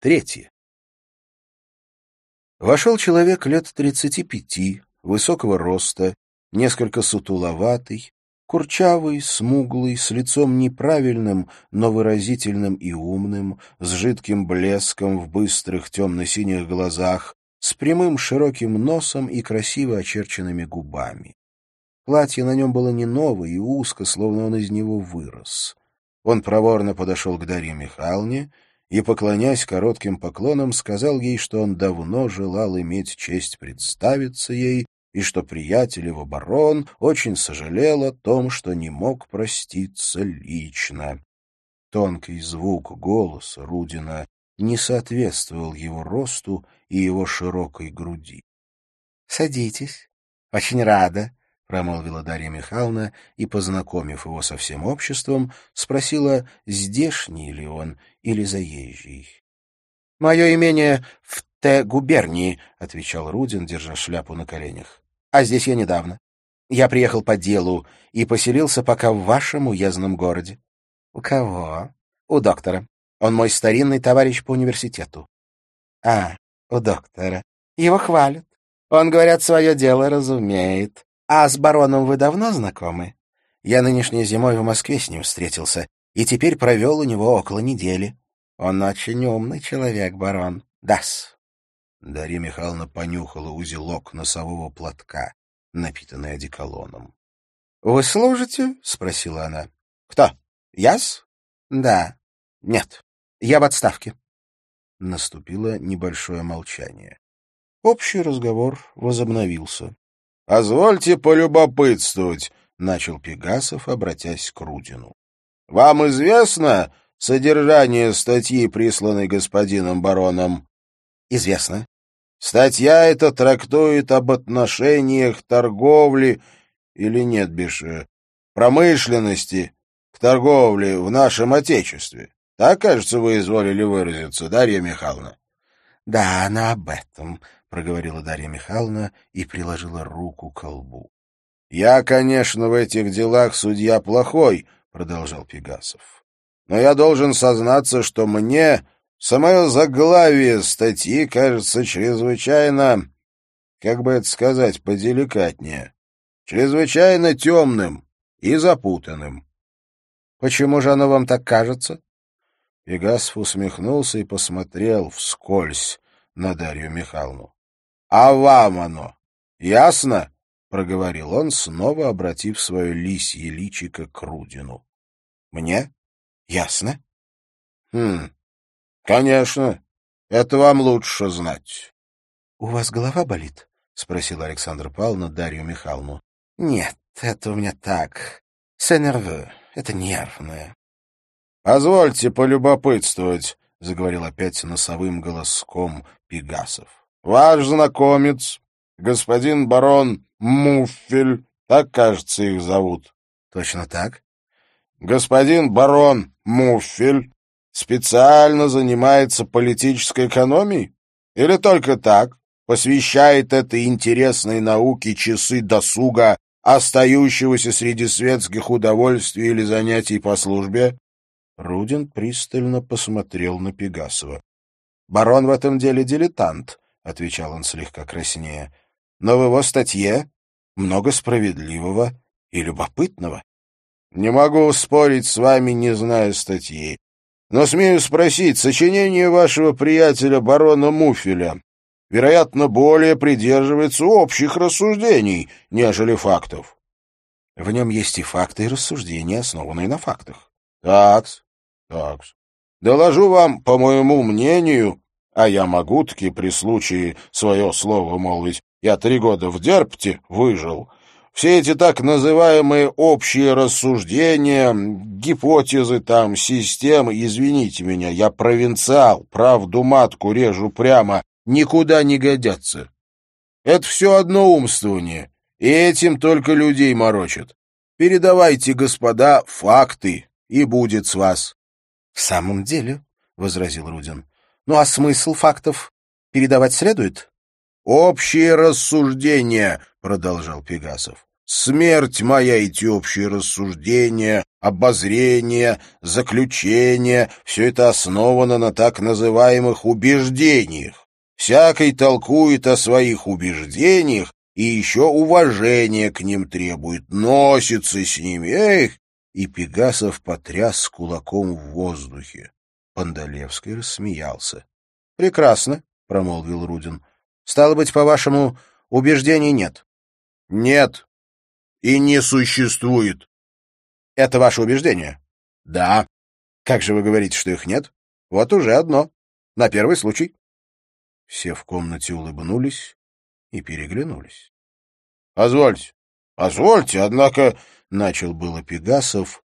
Третье. Вошел человек лет тридцати пяти, высокого роста, несколько сутуловатый, курчавый, смуглый, с лицом неправильным, но выразительным и умным, с жидким блеском в быстрых темно-синих глазах, с прямым широким носом и красиво очерченными губами. Платье на нем было не новое и узко, словно он из него вырос. Он проворно подошел к Дарье Михайловне и, поклонясь коротким поклоном, сказал ей, что он давно желал иметь честь представиться ей и что приятель его барон очень сожалел о том, что не мог проститься лично. Тонкий звук голоса Рудина не соответствовал его росту и его широкой груди. — Садитесь. Очень рада, — промолвила Дарья Михайловна и, познакомив его со всем обществом, спросила, здешний ли он или заезжий. — Мое имение в Т-губернии, — отвечал Рудин, держа шляпу на коленях. — А здесь я недавно. Я приехал по делу и поселился пока в вашем уездном городе. — У кого? — У доктора. Он мой старинный товарищ по университету. — А, у доктора. Его хвалят. Он, говорят, свое дело разумеет. А с бароном вы давно знакомы? Я нынешней зимой в Москве с ним встретился, и теперь провел у него около недели. Он очень умный человек, барон. Дас. Дарья Михайловна понюхала узелок носового платка, напитанный одеколоном. — Вы служите? — спросила она. — Кто? Яс? — Да. — Нет. Я в отставке. Наступило небольшое молчание. Общий разговор возобновился. — Позвольте полюбопытствовать, — начал Пегасов, обратясь к Рудину. — Вам известно содержание статьи, присланной господином бароном? — Известно. Статья эта трактует об отношениях торговли или нет, Бише, промышленности к торговле в нашем Отечестве. Так, кажется, вы изволили выразиться, Дарья Михайловна. — Да, она об этом, — проговорила Дарья Михайловна и приложила руку к колбу. — Я, конечно, в этих делах судья плохой, — продолжал Пегасов. — Но я должен сознаться, что мне самое заглавие статьи кажется чрезвычайно, как бы это сказать, поделикатнее, чрезвычайно темным и запутанным. — Почему же оно вам так кажется? Пегасов усмехнулся и посмотрел вскользь на Дарью Михайловну. — А вам оно ясно? — проговорил он, снова обратив свое лисье личико к Рудину. — Мне? Ясно? — Хм, конечно. Это вам лучше знать. — У вас голова болит? — спросил Александр Павловна Дарью Михайловну. — Нет, это у меня так. Сенервы. Это нервное. — Позвольте полюбопытствовать, — заговорил опять носовым голоском Пегасов. — Ваш знакомец, господин барон Муффель, так, кажется, их зовут. — Точно так. — Господин барон Муффель специально занимается политической экономией? Или только так, посвящает этой интересной науке часы досуга, остающегося среди светских удовольствий или занятий по службе? Рудин пристально посмотрел на Пегасова. — Барон в этом деле дилетант, — отвечал он слегка краснее. — Но в его статье много справедливого и любопытного. — Не могу спорить с вами, не зная статьи. Но смею спросить, сочинение вашего приятеля барона Муфеля, вероятно, более придерживается общих рассуждений, нежели фактов. В нем есть и факты, и рассуждения, основанные на фактах. Так, так Доложу вам, по моему мнению, а я могу таки при случае свое слово молвить, я три года в Дерпте выжил. Все эти так называемые общие рассуждения, гипотезы там, системы, извините меня, я провинциал, правду матку режу прямо, никуда не годятся. Это все одно умствование, и этим только людей морочат. Передавайте, господа, факты, и будет с вас. — В самом деле, — возразил Рудин. — Ну а смысл фактов передавать следует? — Общие рассуждения, — продолжал Пегасов. — Смерть моя эти общие рассуждения, обозрение, заключение — все это основано на так называемых убеждениях. Всякий толкует о своих убеждениях и еще уважение к ним требует, носится с ними. Эх! И Пегасов потряс кулаком в воздухе. Пандалевский рассмеялся. — Прекрасно, — промолвил Рудин. — Стало быть, по-вашему, убеждений нет? — Нет. И не существует. — Это ваше убеждение? — Да. — Как же вы говорите, что их нет? Вот уже одно. На первый случай. Все в комнате улыбнулись и переглянулись. — Позвольте, позвольте, однако... — начал было Пегасов,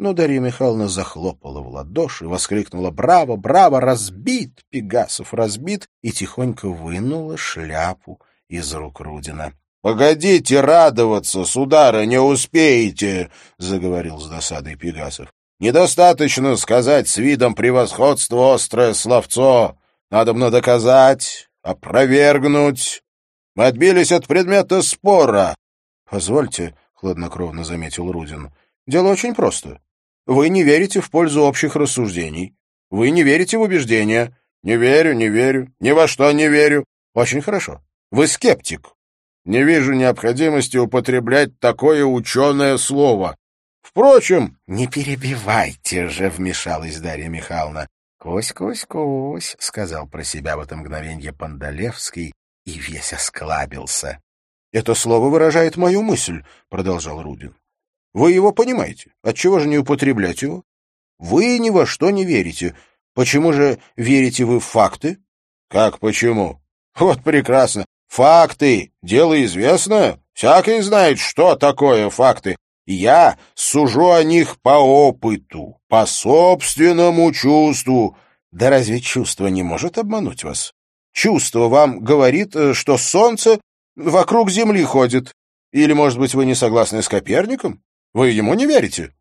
но Дарья Михайловна захлопала в ладоши, воскликнула «Браво! Браво! Разбит! Пегасов разбит!» и тихонько вынула шляпу из рук Рудина. — Погодите радоваться, судары, не успеете, — заговорил с досадой Пегасов. — Недостаточно сказать с видом превосходства острое словцо. Надобно доказать, опровергнуть. Мы отбились от предмета спора. — Позвольте, — хладнокровно заметил Рудин, — дело очень просто. Вы не верите в пользу общих рассуждений. Вы не верите в убеждения. Не верю, не верю, ни во что не верю. Очень хорошо. Вы скептик. Не вижу необходимости употреблять такое ученое слово. Впрочем... — Не перебивайте же, — вмешалась Дарья Михайловна. «Кось, кось, кось», — сказал про себя в это мгновенье Пандалевский и весь осклабился. «Это слово выражает мою мысль», — продолжал Рудин. Вы его понимаете. Отчего же не употреблять его? Вы ни во что не верите. Почему же верите вы в факты? Как почему? Вот прекрасно. Факты. Дело известно. Всякий знает, что такое факты. Я сужу о них по опыту, по собственному чувству. Да разве чувство не может обмануть вас? Чувство вам говорит, э, что солнце вокруг Земли ходит. Или, может быть, вы не согласны с Коперником? Вы ему не верите?»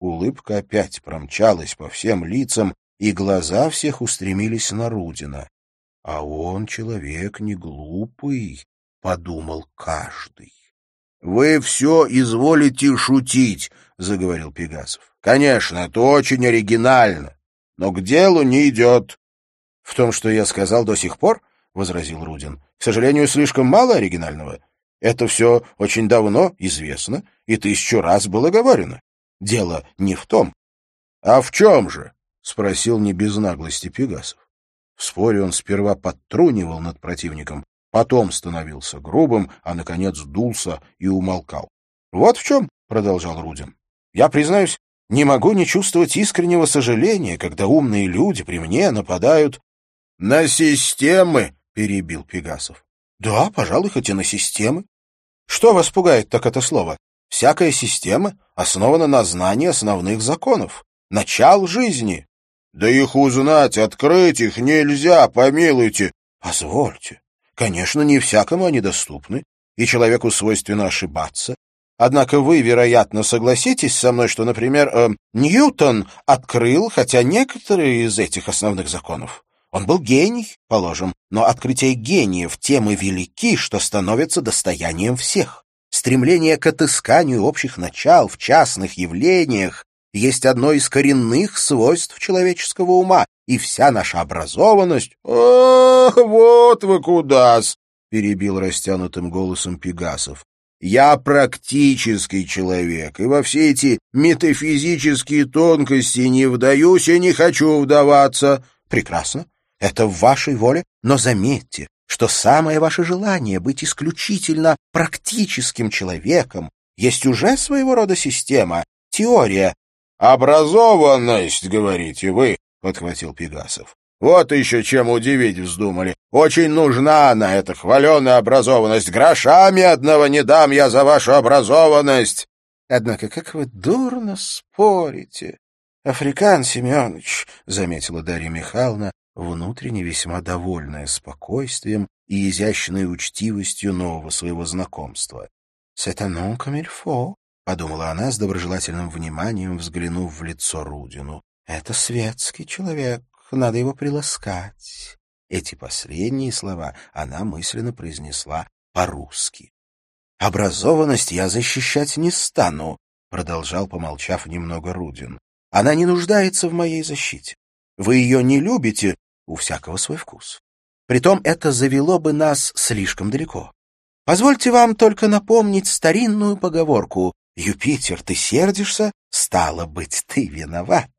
Улыбка опять промчалась по всем лицам, и глаза всех устремились на Рудина. «А он человек не глупый», — подумал каждый. «Вы все изволите шутить», — заговорил Пегасов. «Конечно, это очень оригинально, но к делу не идет». «В том, что я сказал до сих пор», — возразил Рудин, — «к сожалению, слишком мало оригинального. Это все очень давно известно и тысячу раз было говорено. Дело не в том. — А в чем же? — спросил не без наглости Пегасов. В споре он сперва подтрунивал над противником, потом становился грубым, а, наконец, дулся и умолкал. — Вот в чем, — продолжал Рудин. — Я, признаюсь, не могу не чувствовать искреннего сожаления, когда умные люди при мне нападают... — На системы, — перебил Пегасов. — Да, пожалуй, хоть и на системы. Что вас пугает так это слово? Всякая система основана на знании основных законов, начал жизни. Да их узнать, открыть их нельзя, помилуйте. Позвольте. Конечно, не всякому они доступны, и человеку свойственно ошибаться. Однако вы, вероятно, согласитесь со мной, что, например, э, Ньютон открыл хотя некоторые из этих основных законов. Он был гений, положим, но открытия гениев тем и велики, что становятся достоянием всех. Стремление к отысканию общих начал в частных явлениях есть одно из коренных свойств человеческого ума, и вся наша образованность... — Ах, вот вы куда-с! — перебил растянутым голосом Пегасов. — Я практический человек, и во все эти метафизические тонкости не вдаюсь и не хочу вдаваться. — Прекрасно. Это в вашей воле, но заметьте, что самое ваше желание быть исключительно практическим человеком есть уже своего рода система, теория. «Образованность, говорите вы», — подхватил Пегасов. «Вот еще чем удивить вздумали. Очень нужна она, эта хваленая образованность. Грошами одного не дам я за вашу образованность». «Однако как вы дурно спорите, Африкан Семенович», — заметила Дарья Михайловна, внутренне весьма довольная спокойствием и изящной учтивостью нового своего знакомства. «C'est un nom comme il faut», — подумала она с доброжелательным вниманием, взглянув в лицо Рудину. «Это светский человек, надо его приласкать». Эти последние слова она мысленно произнесла по-русски. «Образованность я защищать не стану», продолжал, помолчав немного Рудин. Она не нуждается в моей защите. Вы ее не любите, у всякого свой вкус. Притом это завело бы нас слишком далеко. Позвольте вам только напомнить старинную поговорку «Юпитер, ты сердишься? Стало быть, ты виноват».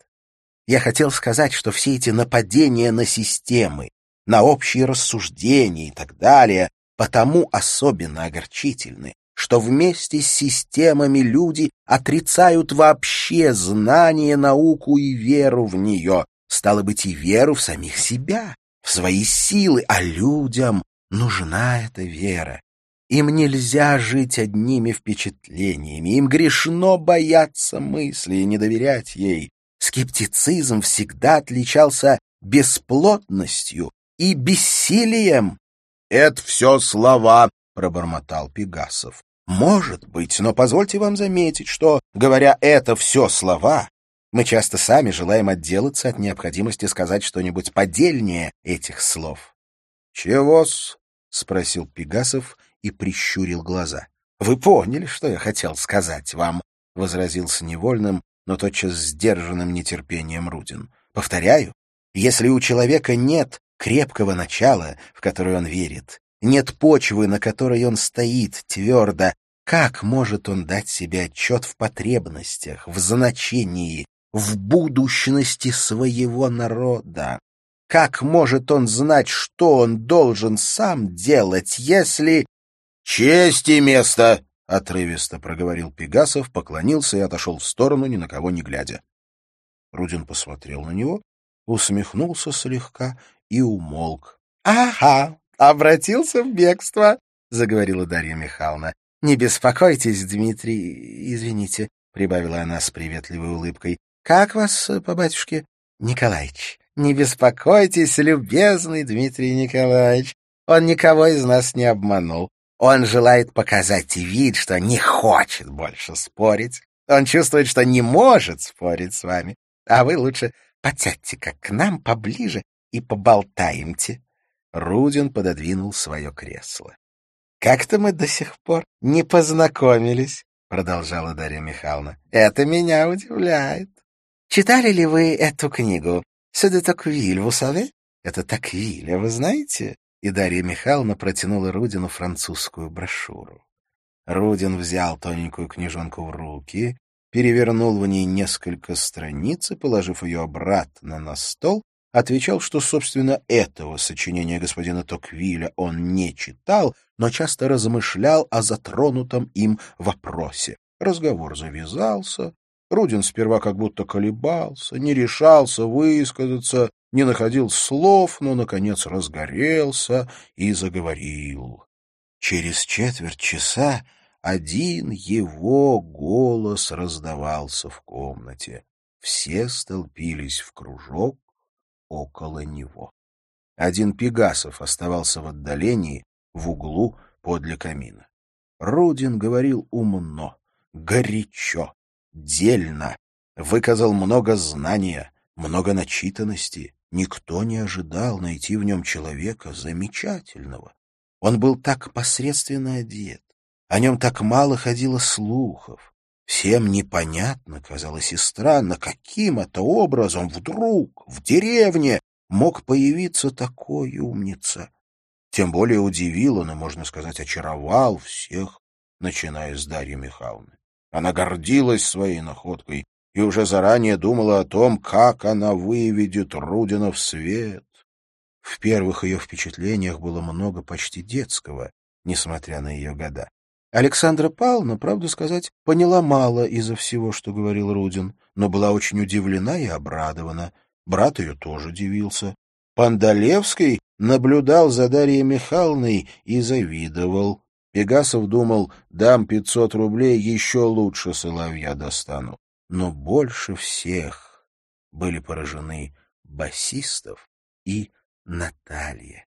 Я хотел сказать, что все эти нападения на системы, на общие рассуждения и так далее, потому особенно огорчительны, что вместе с системами люди отрицают вообще знание, науку и веру в нее, стало быть, и веру в самих себя, в свои силы, а людям нужна эта вера. Им нельзя жить одними впечатлениями, им грешно бояться мысли и не доверять ей. Скептицизм всегда отличался бесплотностью и бессилием. — Это все слова, — пробормотал Пегасов. — Может быть, но позвольте вам заметить, что, говоря это все слова, мы часто сами желаем отделаться от необходимости сказать что-нибудь подельнее этих слов. — Чего-с? — спросил Пегасов и прищурил глаза. — Вы поняли, что я хотел сказать вам? — возразил с невольным, но тотчас сдержанным нетерпением Рудин. — Повторяю, если у человека нет крепкого начала, в которое он верит, нет почвы, на которой он стоит твердо, как может он дать себе отчет в потребностях, в значении, в будущности своего народа? Как может он знать, что он должен сам делать, если... — Честь и место! — отрывисто проговорил Пегасов, поклонился и отошел в сторону, ни на кого не глядя. Рудин посмотрел на него, усмехнулся слегка и умолк. — Ага, обратился в бегство, — заговорила Дарья Михайловна. — Не беспокойтесь, Дмитрий, извините, — прибавила она с приветливой улыбкой. Как вас э, по батюшке? Николаевич. Не беспокойтесь, любезный Дмитрий Николаевич. Он никого из нас не обманул. Он желает показать вид, что не хочет больше спорить. Он чувствует, что не может спорить с вами. А вы лучше подсядьте-ка к нам поближе и поболтаемте. Рудин пододвинул свое кресло. — Как-то мы до сих пор не познакомились, — продолжала Дарья Михайловна. — Это меня удивляет. Читали ли вы эту книгу? «C'est Токвиль, vous savez?» Это Токвиль, а вы знаете? И Дарья Михайловна протянула Рудину французскую брошюру. Рудин взял тоненькую книжонку в руки, перевернул в ней несколько страниц и, положив ее обратно на стол, отвечал, что, собственно, этого сочинения господина Токвиля он не читал, но часто размышлял о затронутом им вопросе. Разговор завязался, Рудин сперва как будто колебался, не решался высказаться, не находил слов, но, наконец, разгорелся и заговорил. Через четверть часа один его голос раздавался в комнате. Все столпились в кружок около него. Один Пегасов оставался в отдалении, в углу подле камина. Рудин говорил умно, горячо, дельно, выказал много знания, много начитанности. Никто не ожидал найти в нем человека замечательного. Он был так посредственно одет, о нем так мало ходило слухов. Всем непонятно, казалось и странно, каким это образом вдруг в деревне мог появиться такой умница. Тем более удивил он и, можно сказать, очаровал всех, начиная с Дарьи Михайловны. Она гордилась своей находкой и уже заранее думала о том, как она выведет Рудина в свет. В первых ее впечатлениях было много почти детского, несмотря на ее года. Александра Павловна, правду сказать, поняла мало из-за всего, что говорил Рудин, но была очень удивлена и обрадована. Брат ее тоже дивился. Пандалевский наблюдал за Дарьей Михайловной и завидовал. Пегасов думал, дам пятьсот рублей, еще лучше соловья достану. Но больше всех были поражены басистов и Наталья.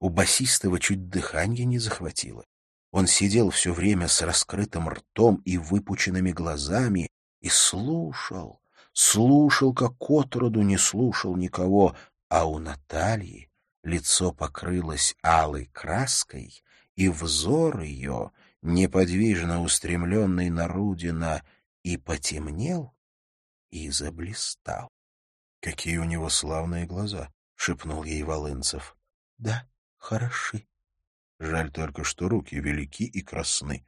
У басистого чуть дыхание не захватило. Он сидел все время с раскрытым ртом и выпученными глазами и слушал, слушал, как отроду не слушал никого, а у Натальи лицо покрылось алой краской, и взор ее, неподвижно устремленный на Рудина, и потемнел, и заблистал. — Какие у него славные глаза! — шепнул ей Волынцев. — Да, хороши. Жаль только, что руки велики и красны.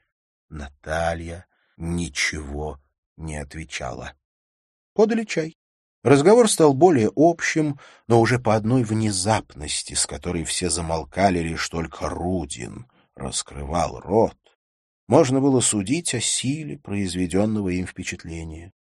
Наталья ничего не отвечала. Подали чай. Разговор стал более общим, но уже по одной внезапности, с которой все замолкали лишь только Рудин раскрывал рот. Можно было судить о силе произведенного им впечатления.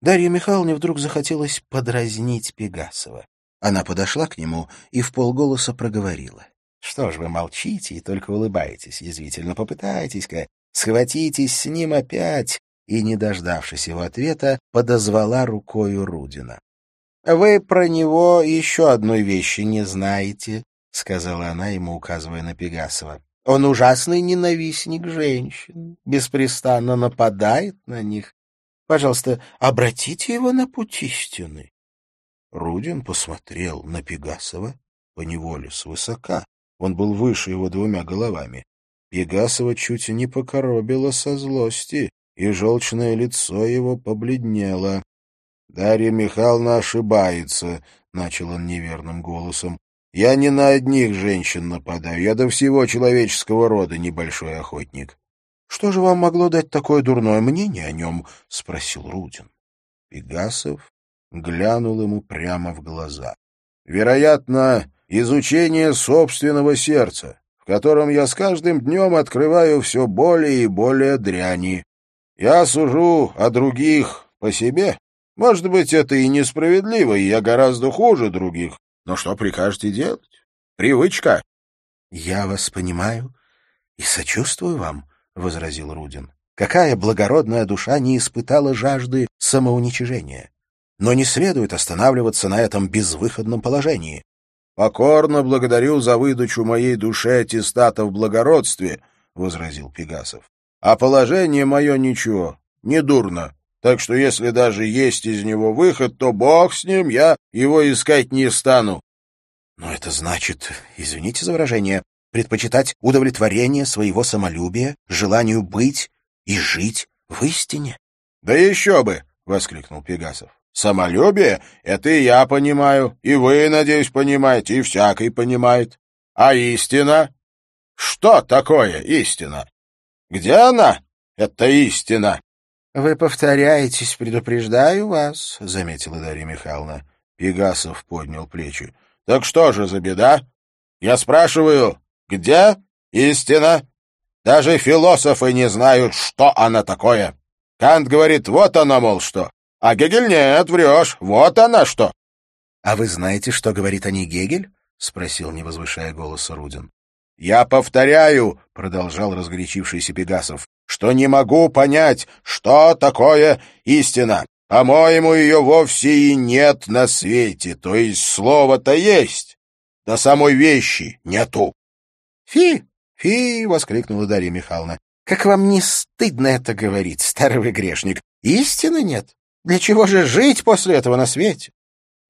Дарье Михайловне вдруг захотелось подразнить Пегасова. Она подошла к нему и в полголоса проговорила. — Что ж вы молчите и только улыбаетесь, язвительно попытайтесь-ка, схватитесь с ним опять, и, не дождавшись его ответа, подозвала рукою Рудина. — Вы про него еще одной вещи не знаете, — сказала она ему, указывая на Пегасова. — Он ужасный ненавистник женщин, беспрестанно нападает на них. Пожалуйста, обратите его на путь истины. Рудин посмотрел на Пегасова поневоле свысока. Он был выше его двумя головами. Пегасова чуть не покоробило со злости и желчное лицо его побледнело. — Дарья Михайловна ошибается, — начал он неверным голосом. — Я не на одних женщин нападаю, я до всего человеческого рода небольшой охотник. — Что же вам могло дать такое дурное мнение о нем? — спросил Рудин. Пегасов глянул ему прямо в глаза. — Вероятно, изучение собственного сердца, в котором я с каждым днем открываю все более и более дряни. Я сужу о других по себе. Может быть, это и несправедливо, и я гораздо хуже других. Но что прикажете делать? Привычка. — Я вас понимаю и сочувствую вам, — возразил Рудин. — Какая благородная душа не испытала жажды самоуничижения? Но не следует останавливаться на этом безвыходном положении. — Покорно благодарю за выдачу моей душе аттестата в благородстве, — возразил Пегасов. А положение мое ничего, не дурно. Так что если даже есть из него выход, то бог с ним, я его искать не стану. Но это значит, извините за выражение, предпочитать удовлетворение своего самолюбия, желанию быть и жить в истине. — Да еще бы! — воскликнул Пегасов. — Самолюбие — это и я понимаю, и вы, надеюсь, понимаете, и всякий понимает. А истина? Что такое истина? Где она, Это истина? — Вы повторяетесь, предупреждаю вас, — заметила Дарья Михайловна. Пегасов поднял плечи. — Так что же за беда? Я спрашиваю, где истина? Даже философы не знают, что она такое. Кант говорит, вот она, мол, что. А Гегель нет, врешь, вот она что. — А вы знаете, что говорит о ней Гегель? — спросил, не возвышая голоса Рудин. «Я повторяю», — продолжал разгорячившийся Пегасов, «что не могу понять, что такое истина. По-моему, ее вовсе и нет на свете, то есть слово-то есть, да самой вещи нету». «Фи, фи!» — воскликнула Дарья Михайловна. «Как вам не стыдно это говорить, старый грешник? Истины нет. Для чего же жить после этого на свете?»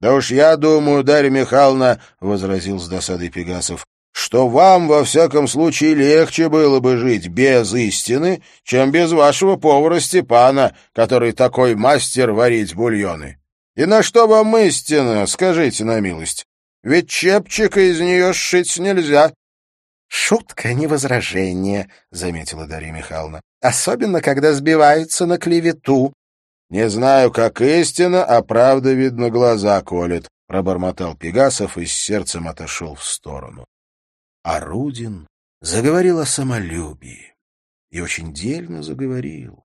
«Да уж я думаю, Дарья Михайловна, — возразил с досадой Пегасов, что вам, во всяком случае, легче было бы жить без истины, чем без вашего повара Степана, который такой мастер варить бульоны. И на что вам истина, скажите на милость? Ведь чепчика из нее сшить нельзя. — Шутка, не возражение, — заметила Дарья Михайловна. — Особенно, когда сбиваются на клевету. — Не знаю, как истина, а правда, видно, глаза колет, — пробормотал Пегасов и с сердцем отошел в сторону. А Рудин заговорил о самолюбии. И очень дельно заговорил.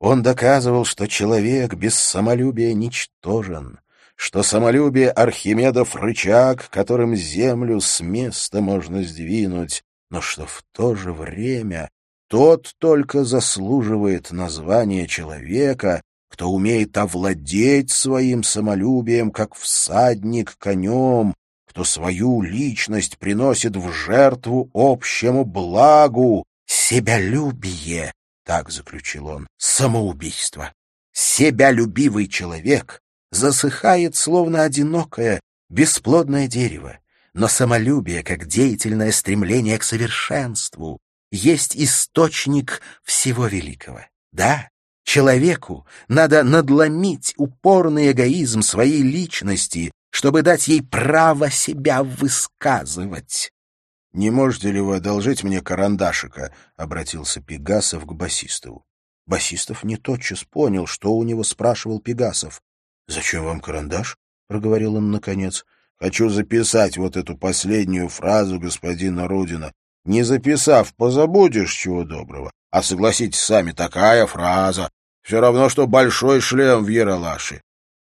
Он доказывал, что человек без самолюбия ничтожен, что самолюбие Архимедов рычаг, которым землю с места можно сдвинуть, но что в то же время тот только заслуживает названия человека, кто умеет овладеть своим самолюбием, как всадник конем, кто свою личность приносит в жертву общему благу, себялюбие, так заключил он, самоубийство. Себялюбивый человек засыхает, словно одинокое, бесплодное дерево, но самолюбие, как деятельное стремление к совершенству, есть источник всего великого. Да, Человеку надо надломить упорный эгоизм своей личности, чтобы дать ей право себя высказывать. — Не можете ли вы одолжить мне карандашика? — обратился Пегасов к Басистову. Басистов не тотчас понял, что у него спрашивал Пегасов. — Зачем вам карандаш? — проговорил он наконец. — Хочу записать вот эту последнюю фразу господина Рудина. Не записав, позабудешь чего доброго. А согласитесь сами, такая фраза. Все равно, что большой шлем в Яралаше.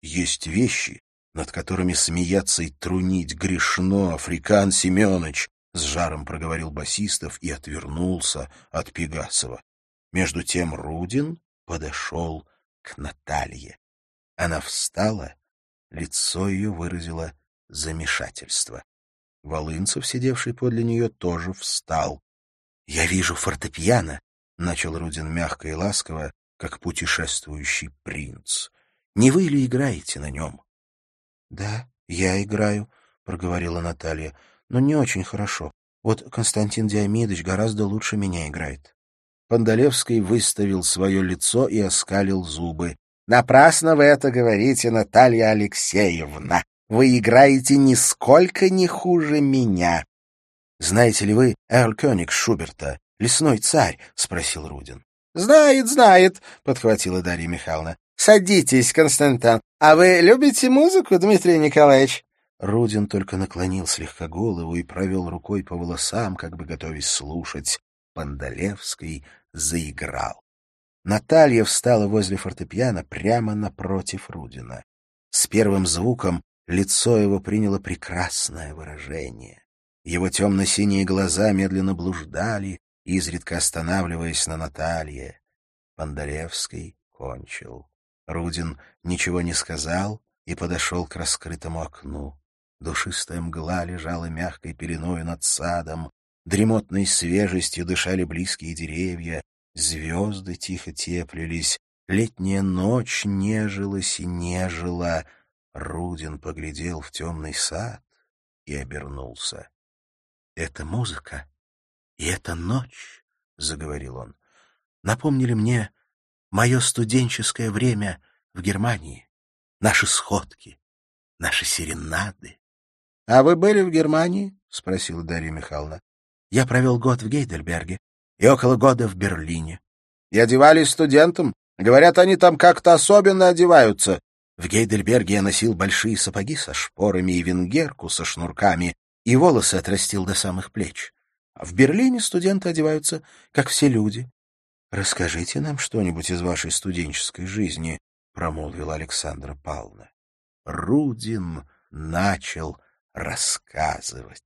Есть вещи, над которыми смеяться и трунить грешно, Африкан Семенович, — с жаром проговорил Басистов и отвернулся от Пегасова. Между тем Рудин подошел к Наталье. Она встала, лицо ее выразило замешательство. Волынцев, сидевший подле нее, тоже встал. — Я вижу фортепиано, — начал Рудин мягко и ласково, как путешествующий принц. — Не вы ли играете на нем? — Да, я играю, — проговорила Наталья, — но не очень хорошо. Вот Константин Диамидович гораздо лучше меня играет. Пандалевский выставил свое лицо и оскалил зубы. — Напрасно вы это говорите, Наталья Алексеевна. Вы играете нисколько не хуже меня. — Знаете ли вы Эрл Кёник Шуберта, «Лесной царь»? — спросил Рудин. — Знает, знает, — подхватила Дарья Михайловна. — Садитесь, Константин. А вы любите музыку, Дмитрий Николаевич? Рудин только наклонил слегка голову и провел рукой по волосам, как бы готовясь слушать. Пандалевский заиграл. Наталья встала возле фортепиано прямо напротив Рудина. С первым звуком Лицо его приняло прекрасное выражение. Его темно-синие глаза медленно блуждали, изредка останавливаясь на Наталье. Пандаревский кончил. Рудин ничего не сказал и подошел к раскрытому окну. Душистая мгла лежала мягкой пеленой над садом, дремотной свежестью дышали близкие деревья, звезды тихо теплились, летняя ночь нежилась и нежила — Рудин поглядел в темный сад и обернулся. — Это музыка и это ночь, — заговорил он, — напомнили мне мое студенческое время в Германии, наши сходки, наши серенады. — А вы были в Германии? — спросила Дарья Михайловна. — Я провел год в Гейдельберге и около года в Берлине. — И одевались студентам? Говорят, они там как-то особенно одеваются, в Гейдельберге я носил большие сапоги со шпорами и венгерку со шнурками, и волосы отрастил до самых плеч. А в Берлине студенты одеваются, как все люди. — Расскажите нам что-нибудь из вашей студенческой жизни, — промолвила Александра Павловна. Рудин начал рассказывать.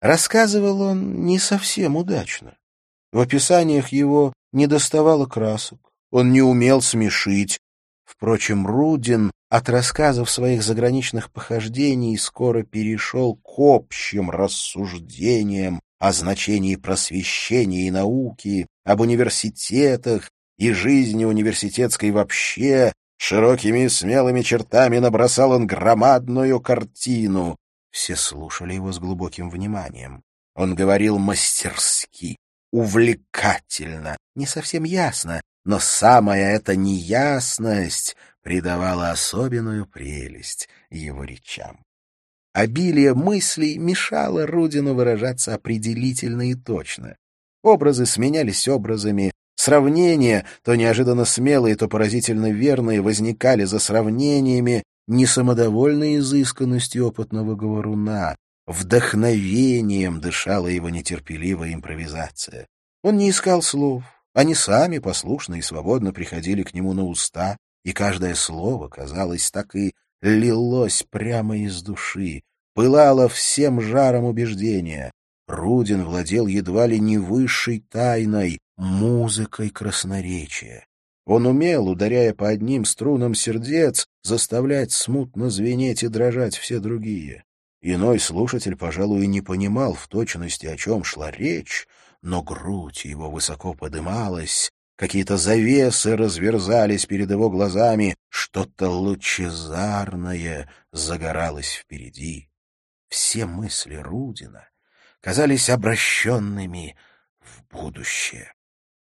Рассказывал он не совсем удачно. В описаниях его не доставало красок, он не умел смешить, Впрочем, Рудин от рассказов своих заграничных похождений скоро перешел к общим рассуждениям о значении просвещения и науки, об университетах и жизни университетской вообще, широкими и смелыми чертами набросал он громадную картину. Все слушали его с глубоким вниманием. Он говорил мастерски, увлекательно, не совсем ясно, но самая эта неясность придавала особенную прелесть его речам. Обилие мыслей мешало Рудину выражаться определительно и точно. Образы сменялись образами, сравнения, то неожиданно смелые, то поразительно верные, возникали за сравнениями, не самодовольной изысканностью опытного говоруна, вдохновением дышала его нетерпеливая импровизация. Он не искал слов, они сами послушно и свободно приходили к нему на уста, и каждое слово, казалось, так и лилось прямо из души, пылало всем жаром убеждения. Рудин владел едва ли не высшей тайной, музыкой красноречия. Он умел, ударяя по одним струнам сердец, заставлять смутно звенеть и дрожать все другие. Иной слушатель, пожалуй, не понимал в точности, о чем шла речь, но грудь его высоко подымалась, какие-то завесы разверзались перед его глазами, что-то лучезарное загоралось впереди. Все мысли Рудина казались обращенными в будущее.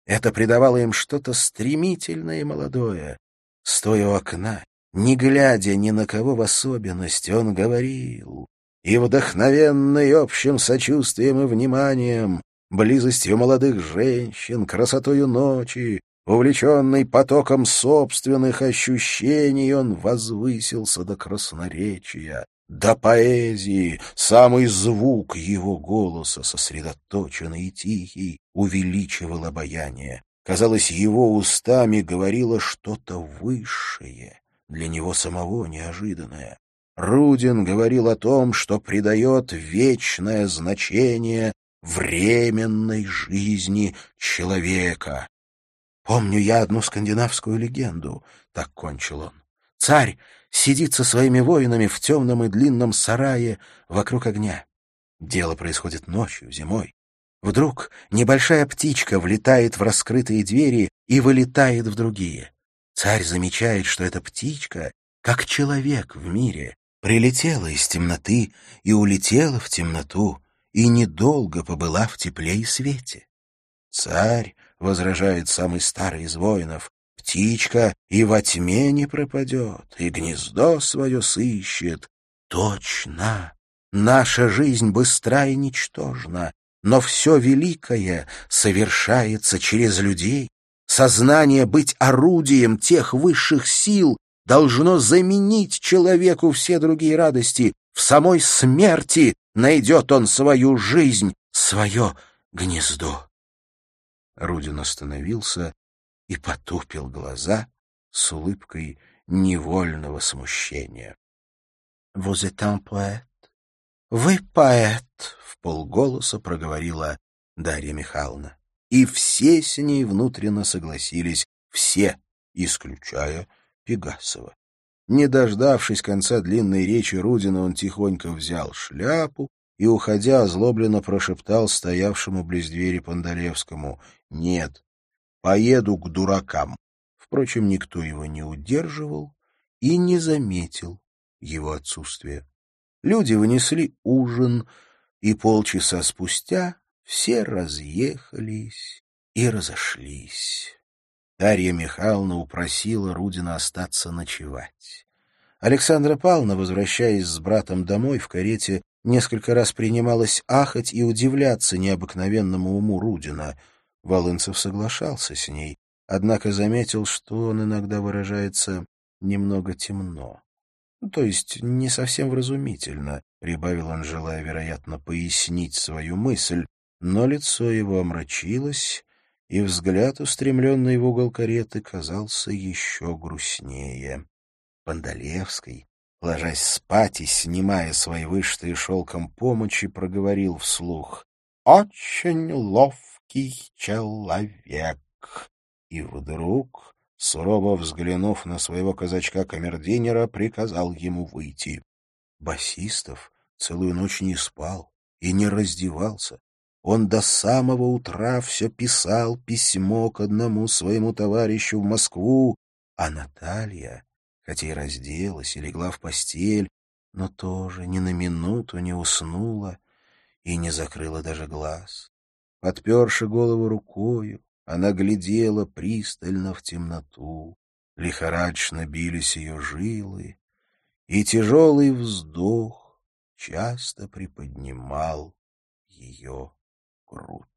Это придавало им что-то стремительное и молодое. Стоя у окна, не глядя ни на кого в особенности, он говорил, и вдохновенный общим сочувствием и вниманием, близостью молодых женщин, красотою ночи, увлеченный потоком собственных ощущений, он возвысился до красноречия, до поэзии. Самый звук его голоса, сосредоточенный и тихий, увеличивал обаяние. Казалось, его устами говорило что-то высшее, для него самого неожиданное. Рудин говорил о том, что придает вечное значение временной жизни человека. «Помню я одну скандинавскую легенду», — так кончил он. «Царь сидит со своими воинами в темном и длинном сарае вокруг огня. Дело происходит ночью, зимой. Вдруг небольшая птичка влетает в раскрытые двери и вылетает в другие. Царь замечает, что эта птичка, как человек в мире, прилетела из темноты и улетела в темноту, и недолго побыла в тепле и свете. Царь, — возражает самый старый из воинов, — птичка и во тьме не пропадет, и гнездо свое сыщет. Точно! Наша жизнь быстра и ничтожна, но все великое совершается через людей. Сознание быть орудием тех высших сил должно заменить человеку все другие радости. В самой смерти найдет он свою жизнь, свое гнездо. Рудин остановился и потупил глаза с улыбкой невольного смущения. — Vous êtes un poète? — Вы поэт, — в полголоса проговорила Дарья Михайловна. И все с ней внутренно согласились, все, исключая Пегасова. Не дождавшись конца длинной речи Рудина, он тихонько взял шляпу и, уходя, озлобленно прошептал стоявшему близ двери Пандалевскому «Нет, поеду к дуракам». Впрочем, никто его не удерживал и не заметил его отсутствия. Люди вынесли ужин, и полчаса спустя все разъехались и разошлись. Дарья Михайловна упросила Рудина остаться ночевать. Александра Павловна, возвращаясь с братом домой в карете, несколько раз принималась ахать и удивляться необыкновенному уму Рудина. Волынцев соглашался с ней, однако заметил, что он иногда выражается немного темно. То есть не совсем вразумительно, — прибавил он, желая, вероятно, пояснить свою мысль, но лицо его омрачилось, и взгляд, устремленный в угол кареты, казался еще грустнее. Пандалевский, ложась спать и снимая свои вышитые шелком помощи, проговорил вслух «Очень ловкий человек!» И вдруг, сурово взглянув на своего казачка-камердинера, приказал ему выйти. Басистов целую ночь не спал и не раздевался, он до самого утра все писал письмо к одному своему товарищу в Москву, а Наталья, хотя и разделась и легла в постель, но тоже ни на минуту не уснула и не закрыла даже глаз. Подперши голову рукою, она глядела пристально в темноту, лихорадочно бились ее жилы, и тяжелый вздох часто приподнимал ее грудь.